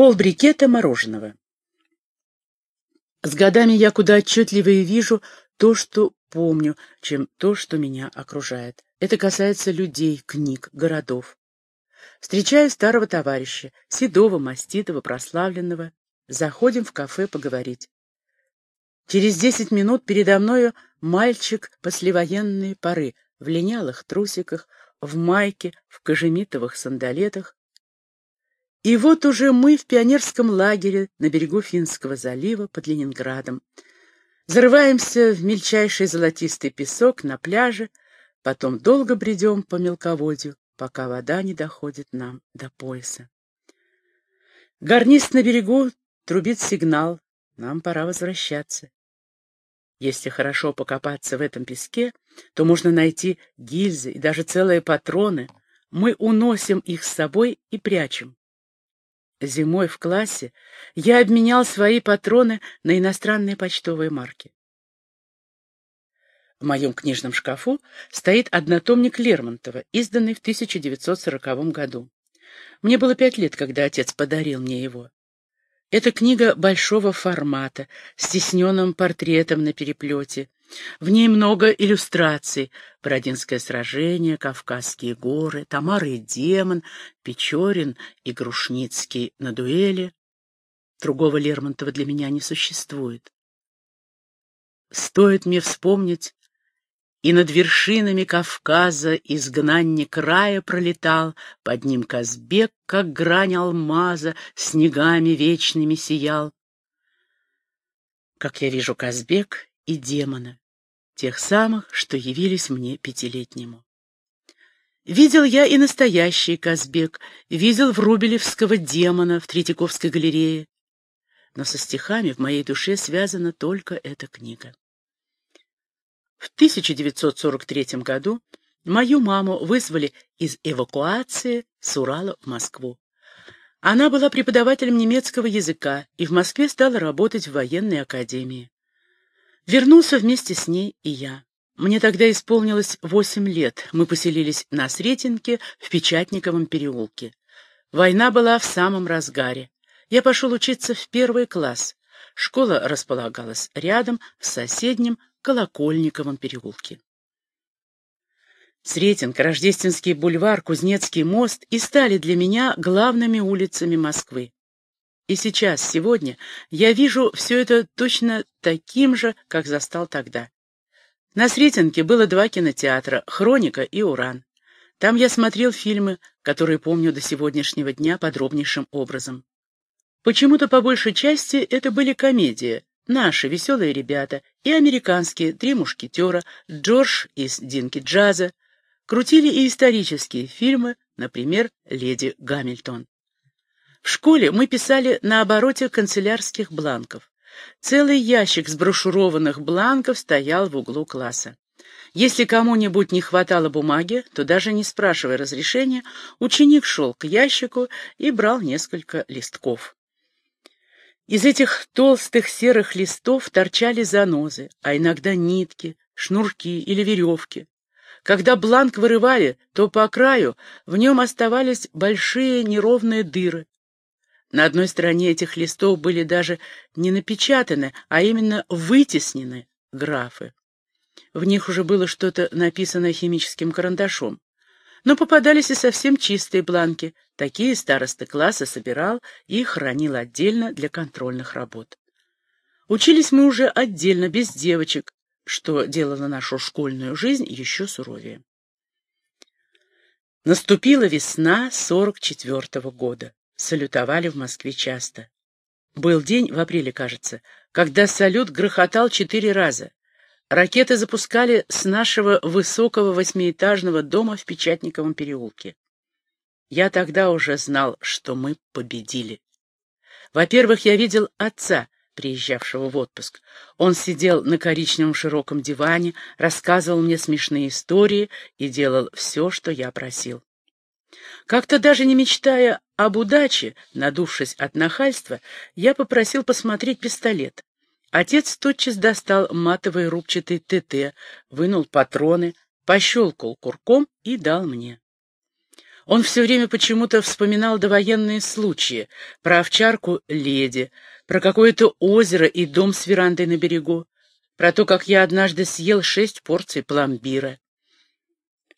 Полбрикета мороженого. С годами я куда отчетливее вижу то, что помню, чем то, что меня окружает. Это касается людей, книг, городов. Встречаю старого товарища, седого, маститого, прославленного. Заходим в кафе поговорить. Через десять минут передо мною мальчик послевоенные поры, в линялых трусиках, в майке, в кожемитовых сандалетах. И вот уже мы в пионерском лагере на берегу Финского залива под Ленинградом. Зарываемся в мельчайший золотистый песок на пляже, потом долго бредем по мелководью, пока вода не доходит нам до пояса. Гарнист на берегу трубит сигнал, нам пора возвращаться. Если хорошо покопаться в этом песке, то можно найти гильзы и даже целые патроны. Мы уносим их с собой и прячем. Зимой в классе я обменял свои патроны на иностранные почтовые марки. В моем книжном шкафу стоит однотомник Лермонтова, изданный в 1940 году. Мне было пять лет, когда отец подарил мне его. Это книга большого формата, с тисненным портретом на переплете. В ней много иллюстраций. Бородинское сражение, Кавказские горы, Тамара и демон, Печорин и Грушницкий на дуэли. Другого Лермонтова для меня не существует. Стоит мне вспомнить и над вершинами Кавказа изгнанник края пролетал, Под ним Казбек, как грань алмаза, Снегами вечными сиял. Как я вижу Казбек и демона, Тех самых, что явились мне пятилетнему. Видел я и настоящий Казбек, видел Врубелевского демона в Третьяковской галерее. Но со стихами в моей душе связана только эта книга. В 1943 году мою маму вызвали из эвакуации с Урала в Москву. Она была преподавателем немецкого языка и в Москве стала работать в военной академии. Вернулся вместе с ней и я. Мне тогда исполнилось восемь лет. Мы поселились на Сретенке в Печатниковом переулке. Война была в самом разгаре. Я пошел учиться в первый класс. Школа располагалась рядом, в соседнем, Колокольниковом переулке. Сретенка, Рождественский бульвар, Кузнецкий мост и стали для меня главными улицами Москвы. И сейчас, сегодня, я вижу все это точно таким же, как застал тогда. На Сретенке было два кинотеатра «Хроника» и «Уран». Там я смотрел фильмы, которые помню до сегодняшнего дня подробнейшим образом. Почему-то по большей части это были комедии, наши веселые ребята и американские «Три мушкетера», Джордж из «Динки джаза», крутили и исторические фильмы, например, «Леди Гамильтон». В школе мы писали на обороте канцелярских бланков. Целый ящик сброшурованных бланков стоял в углу класса. Если кому-нибудь не хватало бумаги, то даже не спрашивая разрешения, ученик шел к ящику и брал несколько листков. Из этих толстых серых листов торчали занозы, а иногда нитки, шнурки или веревки. Когда бланк вырывали, то по краю в нем оставались большие неровные дыры. На одной стороне этих листов были даже не напечатаны, а именно вытеснены графы. В них уже было что-то написано химическим карандашом. Но попадались и совсем чистые бланки. Такие староста класса собирал и хранил отдельно для контрольных работ. Учились мы уже отдельно, без девочек, что делало нашу школьную жизнь еще суровее. Наступила весна 44-го года. Салютовали в Москве часто. Был день, в апреле, кажется, когда салют грохотал четыре раза. Ракеты запускали с нашего высокого восьмиэтажного дома в Печатниковом переулке. Я тогда уже знал, что мы победили. Во-первых, я видел отца, приезжавшего в отпуск. Он сидел на коричневом широком диване, рассказывал мне смешные истории и делал все, что я просил. Как-то даже не мечтая об удаче, надувшись от нахальства, я попросил посмотреть пистолет. Отец тотчас достал матовый рубчатый ТТ, вынул патроны, пощелкал курком и дал мне. Он все время почему-то вспоминал довоенные случаи, про овчарку леди, про какое-то озеро и дом с верандой на берегу, про то, как я однажды съел шесть порций пломбира.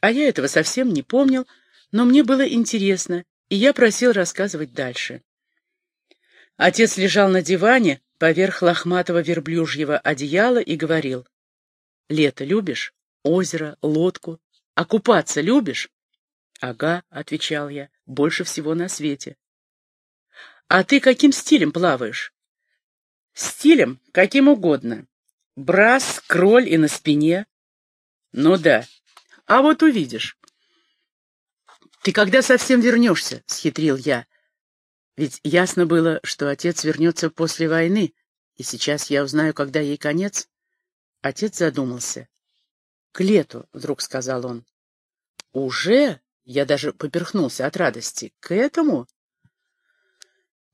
А я этого совсем не помнил, но мне было интересно, и я просил рассказывать дальше. Отец лежал на диване поверх лохматого верблюжьего одеяла и говорил. «Лето любишь? Озеро, лодку? А купаться любишь?» «Ага», — отвечал я, — «больше всего на свете». «А ты каким стилем плаваешь?» «Стилем каким угодно. Брас, кроль и на спине». «Ну да. А вот увидишь». «Ты когда совсем вернешься?» — схитрил я. Ведь ясно было, что отец вернется после войны, и сейчас я узнаю, когда ей конец. Отец задумался. — К лету, — вдруг сказал он. — Уже? Я даже поперхнулся от радости. К этому?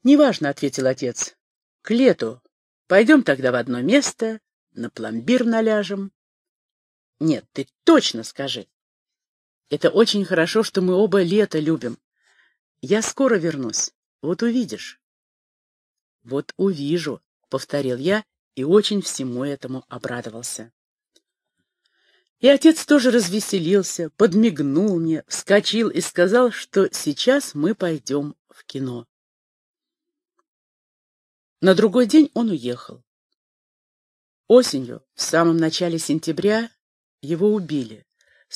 Неважно, — ответил отец. К лету. Пойдем тогда в одно место, на пломбир наляжем. Нет, ты точно скажи. Это очень хорошо, что мы оба лето любим. Я скоро вернусь. Вот увидишь. Вот увижу, — повторил я и очень всему этому обрадовался. И отец тоже развеселился, подмигнул мне, вскочил и сказал, что сейчас мы пойдем в кино. На другой день он уехал. Осенью, в самом начале сентября, его убили.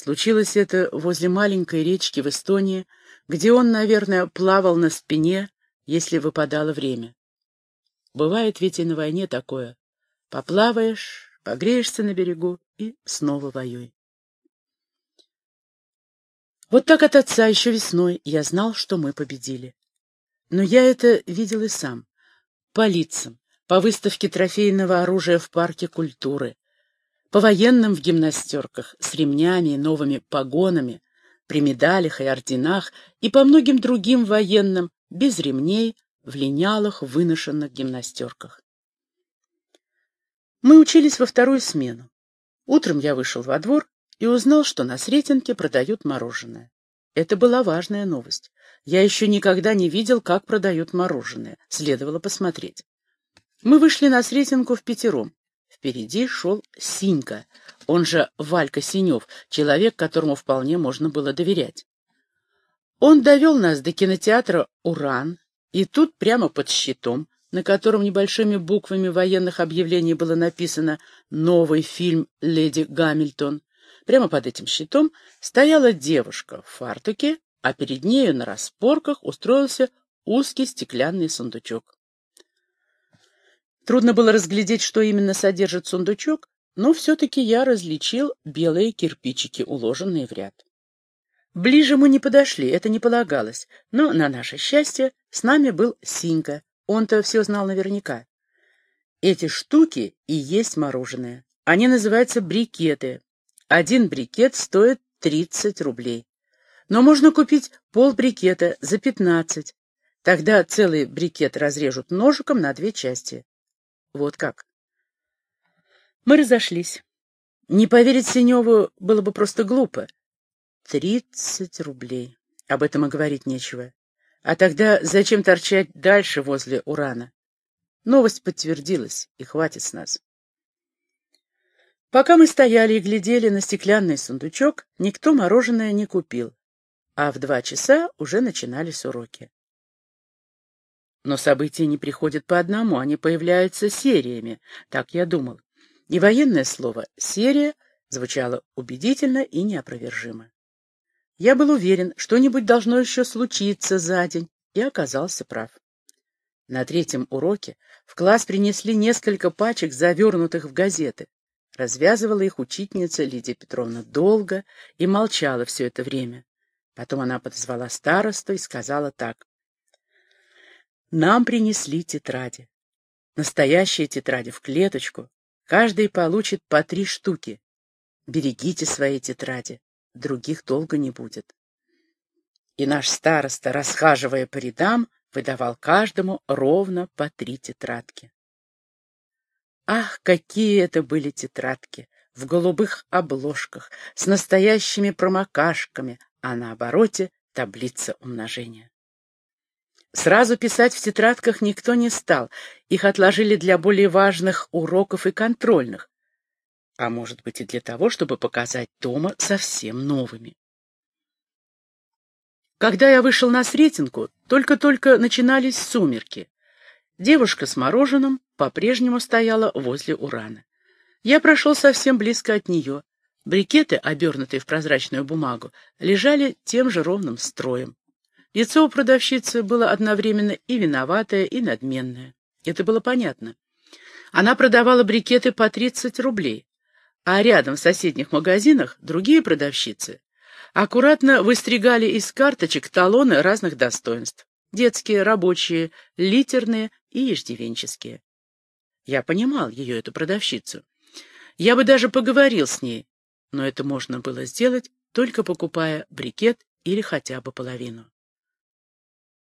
Случилось это возле маленькой речки в Эстонии, где он, наверное, плавал на спине, если выпадало время. Бывает ведь и на войне такое. Поплаваешь, погреешься на берегу и снова воюй. Вот так от отца еще весной я знал, что мы победили. Но я это видел и сам. По лицам, по выставке трофейного оружия в парке культуры, по военным в гимнастерках с ремнями и новыми погонами, при медалях и орденах и по многим другим военным без ремней, в линялых, выношенных гимнастерках. Мы учились во вторую смену. Утром я вышел во двор и узнал, что на Сретенке продают мороженое. Это была важная новость. Я еще никогда не видел, как продают мороженое. Следовало посмотреть. Мы вышли на Сретенку в пятером. Впереди шел Синька, он же Валька Синев, человек, которому вполне можно было доверять. Он довел нас до кинотеатра «Уран», и тут прямо под щитом на котором небольшими буквами военных объявлений было написано «Новый фильм «Леди Гамильтон». Прямо под этим щитом стояла девушка в фартуке, а перед нею на распорках устроился узкий стеклянный сундучок. Трудно было разглядеть, что именно содержит сундучок, но все-таки я различил белые кирпичики, уложенные в ряд. Ближе мы не подошли, это не полагалось, но, на наше счастье, с нами был Синька, он-то все знал наверняка. Эти штуки и есть мороженое. Они называются брикеты. Один брикет стоит 30 рублей. Но можно купить полбрикета за 15. Тогда целый брикет разрежут ножиком на две части. Вот как. Мы разошлись. Не поверить Синеву было бы просто глупо. Тридцать рублей. Об этом и говорить нечего. А тогда зачем торчать дальше возле урана? Новость подтвердилась, и хватит с нас. Пока мы стояли и глядели на стеклянный сундучок, никто мороженое не купил, а в два часа уже начинались уроки. Но события не приходят по одному, они появляются сериями, так я думал. И военное слово «серия» звучало убедительно и неопровержимо. Я был уверен, что-нибудь должно еще случиться за день, и оказался прав. На третьем уроке в класс принесли несколько пачек, завернутых в газеты. Развязывала их учительница Лидия Петровна долго и молчала все это время. Потом она подозвала старосту и сказала так. «Нам принесли тетради. Настоящие тетради в клеточку. Каждый получит по три штуки. Берегите свои тетради других долго не будет. И наш староста, расхаживая по рядам, выдавал каждому ровно по три тетрадки. Ах, какие это были тетрадки! В голубых обложках, с настоящими промокашками, а на обороте таблица умножения. Сразу писать в тетрадках никто не стал, их отложили для более важных уроков и контрольных, а может быть и для того, чтобы показать Тома совсем новыми. Когда я вышел на Сретенку, только-только начинались сумерки. Девушка с мороженым по-прежнему стояла возле урана. Я прошел совсем близко от нее. Брикеты, обернутые в прозрачную бумагу, лежали тем же ровным строем. Лицо у продавщицы было одновременно и виноватое, и надменное. Это было понятно. Она продавала брикеты по 30 рублей, а рядом в соседних магазинах другие продавщицы аккуратно выстригали из карточек талоны разных достоинств. Детские, рабочие, литерные и иждивенческие. Я понимал ее, эту продавщицу. Я бы даже поговорил с ней, но это можно было сделать, только покупая брикет или хотя бы половину.